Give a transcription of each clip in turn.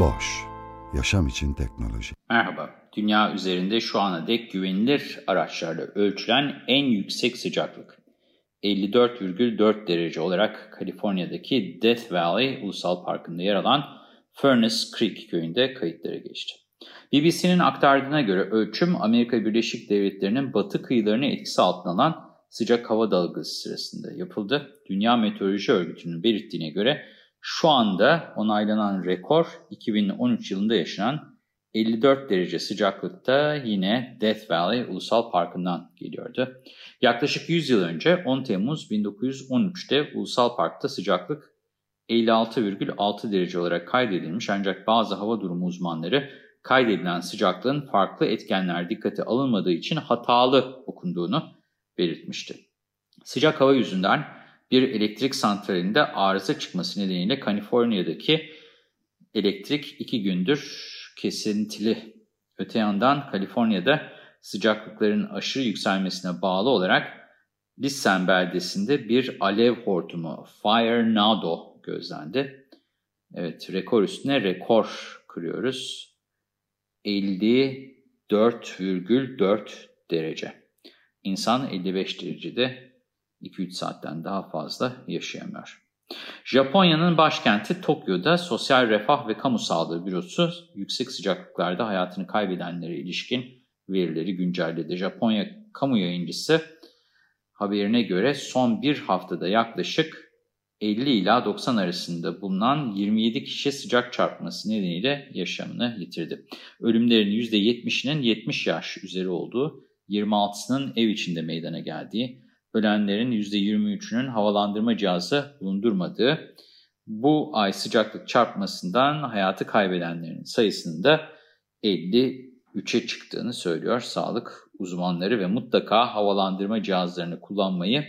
Boş, yaşam için teknoloji. Merhaba, dünya üzerinde şu ana dek güvenilir araçlarla ölçülen en yüksek sıcaklık 54,4 derece olarak Kaliforniya'daki Death Valley Ulusal Parkı'nda yer alan Furnace Creek köyünde kayıtlara geçti. BBC'nin aktardığına göre ölçüm Amerika Birleşik Devletleri'nin batı kıyılarını etkisi altına alan sıcak hava dalgası sırasında yapıldı. Dünya Meteoroloji Örgütü'nün belirttiğine göre şu anda onaylanan rekor 2013 yılında yaşanan 54 derece sıcaklıkta yine Death Valley Ulusal Parkı'ndan geliyordu. Yaklaşık 100 yıl önce 10 Temmuz 1913'te Ulusal Park'ta sıcaklık 56,6 derece olarak kaydedilmiş ancak bazı hava durumu uzmanları kaydedilen sıcaklığın farklı etkenler dikkate alınmadığı için hatalı okunduğunu belirtmişti. Sıcak hava yüzünden bir elektrik santralinde arıza çıkması nedeniyle Kaliforniya'daki elektrik iki gündür kesintili. Öte yandan Kaliforniya'da sıcaklıkların aşırı yükselmesine bağlı olarak Lissen beldesinde bir alev hortumu Fire Nado gözlendi. Evet rekor üstüne rekor kırıyoruz. 54,4 derece. İnsan 55 derecede 2-3 saatten daha fazla yaşayamıyor. Japonya'nın başkenti Tokyo'da Sosyal Refah ve Kamu Sağlığı Bürosu yüksek sıcaklıklarda hayatını kaybedenlere ilişkin verileri güncelledi. Japonya kamu yayıncısı haberine göre son bir haftada yaklaşık 50 ila 90 arasında bulunan 27 kişi sıcak çarpması nedeniyle yaşamını yitirdi. Ölümlerin %70'inin 70 yaş üzeri olduğu, 26'sının ev içinde meydana geldiği, ölenlerin %23'ünün havalandırma cihazı bulundurmadığı, bu ay sıcaklık çarpmasından hayatı kaybedenlerin sayısının da 53'e çıktığını söylüyor sağlık uzmanları ve mutlaka havalandırma cihazlarını kullanmayı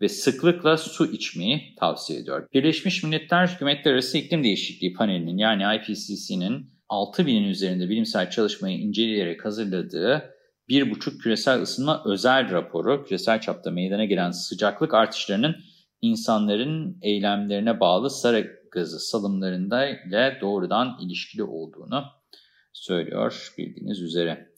ve sıklıkla su içmeyi tavsiye ediyor. Birleşmiş Milletler Hükümetler Arası İklim Değişikliği Paneli'nin yani IPCC'nin 6000'in üzerinde bilimsel çalışmayı inceleyerek hazırladığı 1,5 küresel ısınma özel raporu, küresel çapta meydana gelen sıcaklık artışlarının insanların eylemlerine bağlı sera gazı salımlarında ile doğrudan ilişkili olduğunu söylüyor bildiğiniz üzere.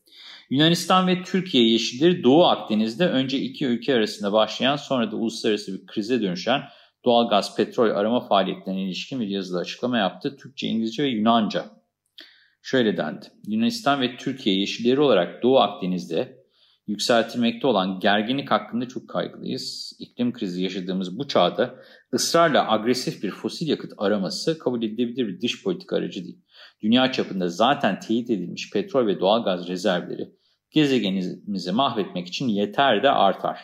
Yunanistan ve Türkiye yeşilleri Doğu Akdeniz'de önce iki ülke arasında başlayan sonra da uluslararası bir krize dönüşen doğal gaz, petrol arama faaliyetlerine ilişkin bir yazılı açıklama yaptı. Türkçe, İngilizce ve Yunanca. Şöyle dendi. Yunanistan ve Türkiye yeşilleri olarak Doğu Akdeniz'de yükseltilmekte olan gerginlik hakkında çok kaygılıyız. İklim krizi yaşadığımız bu çağda ısrarla agresif bir fosil yakıt araması kabul edilebilir bir dış politika aracı değil. Dünya çapında zaten teyit edilmiş petrol ve doğal gaz rezervleri gezegenimizi mahvetmek için yeter de artar.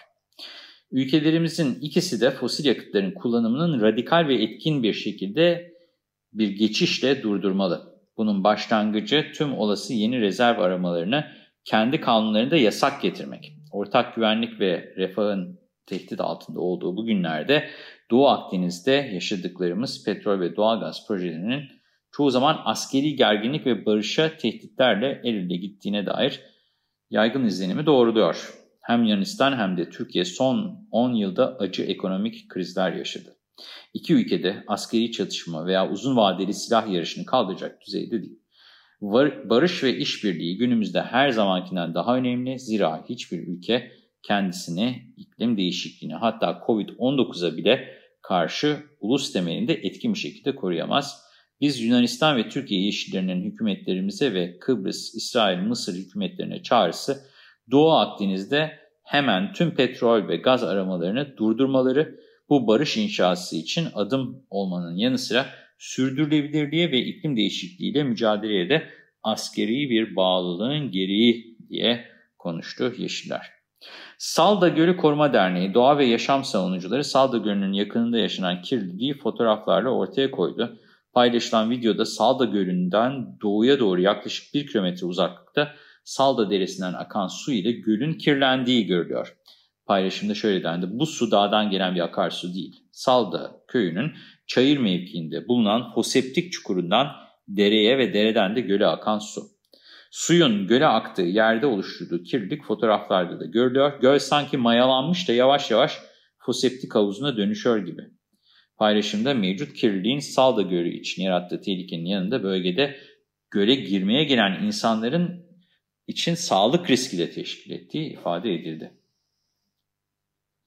Ülkelerimizin ikisi de fosil yakıtların kullanımının radikal ve etkin bir şekilde bir geçişle durdurmalı. Bunun başlangıcı tüm olası yeni rezerv aramalarını kendi kanunlarında yasak getirmek. Ortak güvenlik ve refahın tehdit altında olduğu bu günlerde Doğu Akdeniz'de yaşadıklarımız petrol ve doğalgaz projelerinin çoğu zaman askeri gerginlik ve barışa tehditlerle el ele gittiğine dair yaygın izlenimi doğruluyor. Hem Yunanistan hem de Türkiye son 10 yılda acı ekonomik krizler yaşadı. İki ülkede askeri çatışma veya uzun vadeli silah yarışını kaldıracak düzeyde değil. Barış ve işbirliği günümüzde her zamankinden daha önemli. Zira hiçbir ülke kendisini iklim değişikliğine hatta Covid-19'a bile karşı ulus temelinde etkin bir şekilde koruyamaz. Biz Yunanistan ve Türkiye yeşillerinin hükümetlerimize ve Kıbrıs, İsrail, Mısır hükümetlerine çağrısı Doğu Akdeniz'de hemen tüm petrol ve gaz aramalarını durdurmaları bu barış inşası için adım olmanın yanı sıra sürdürülebilirliğe ve iklim değişikliğiyle mücadeleye de askeri bir bağlılığın gereği diye konuştu Yeşiller. Salda Gölü Koruma Derneği doğa ve yaşam savunucuları Salda Gölü'nün yakınında yaşanan kirliliği fotoğraflarla ortaya koydu. Paylaşılan videoda Salda Gölü'nden doğuya doğru yaklaşık 1 kilometre uzaklıkta Salda Deresi'nden akan su ile gölün kirlendiği görülüyor. Paylaşımda şöyle dendi. Bu su dağdan gelen bir akarsu değil. Salda köyünün çayır mevkiinde bulunan foseptik çukurundan dereye ve dereden de göle akan su. Suyun göle aktığı yerde oluşturduğu kirlilik fotoğraflarda da görülüyor. Göl sanki mayalanmış da yavaş yavaş foseptik havuzuna dönüşüyor gibi. Paylaşımda mevcut kirliliğin Salda Gölü için yarattığı tehlikenin yanında bölgede göle girmeye gelen insanların için sağlık riski de teşkil ettiği ifade edildi.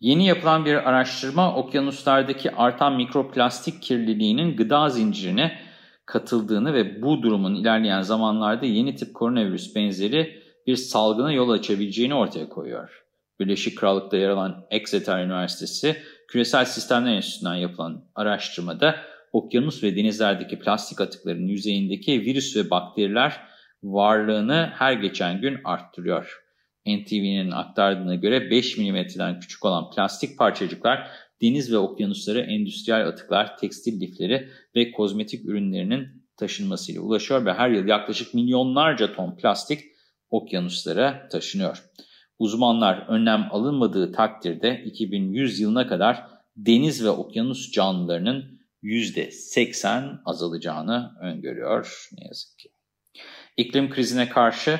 Yeni yapılan bir araştırma okyanuslardaki artan mikroplastik kirliliğinin gıda zincirine katıldığını ve bu durumun ilerleyen zamanlarda yeni tip koronavirüs benzeri bir salgına yol açabileceğini ortaya koyuyor. Birleşik Krallık'ta yer alan Exeter Üniversitesi Küresel Sistemler Enstitüsü'nden yapılan araştırmada okyanus ve denizlerdeki plastik atıkların yüzeyindeki virüs ve bakteriler varlığını her geçen gün arttırıyor. NTV'nin aktardığına göre 5 mm'den küçük olan plastik parçacıklar deniz ve okyanuslara endüstriyel atıklar, tekstil lifleri ve kozmetik ürünlerinin taşınmasıyla ulaşıyor ve her yıl yaklaşık milyonlarca ton plastik okyanuslara taşınıyor. Uzmanlar önlem alınmadığı takdirde 2100 yılına kadar deniz ve okyanus canlılarının %80 azalacağını öngörüyor ne yazık ki. İklim krizine karşı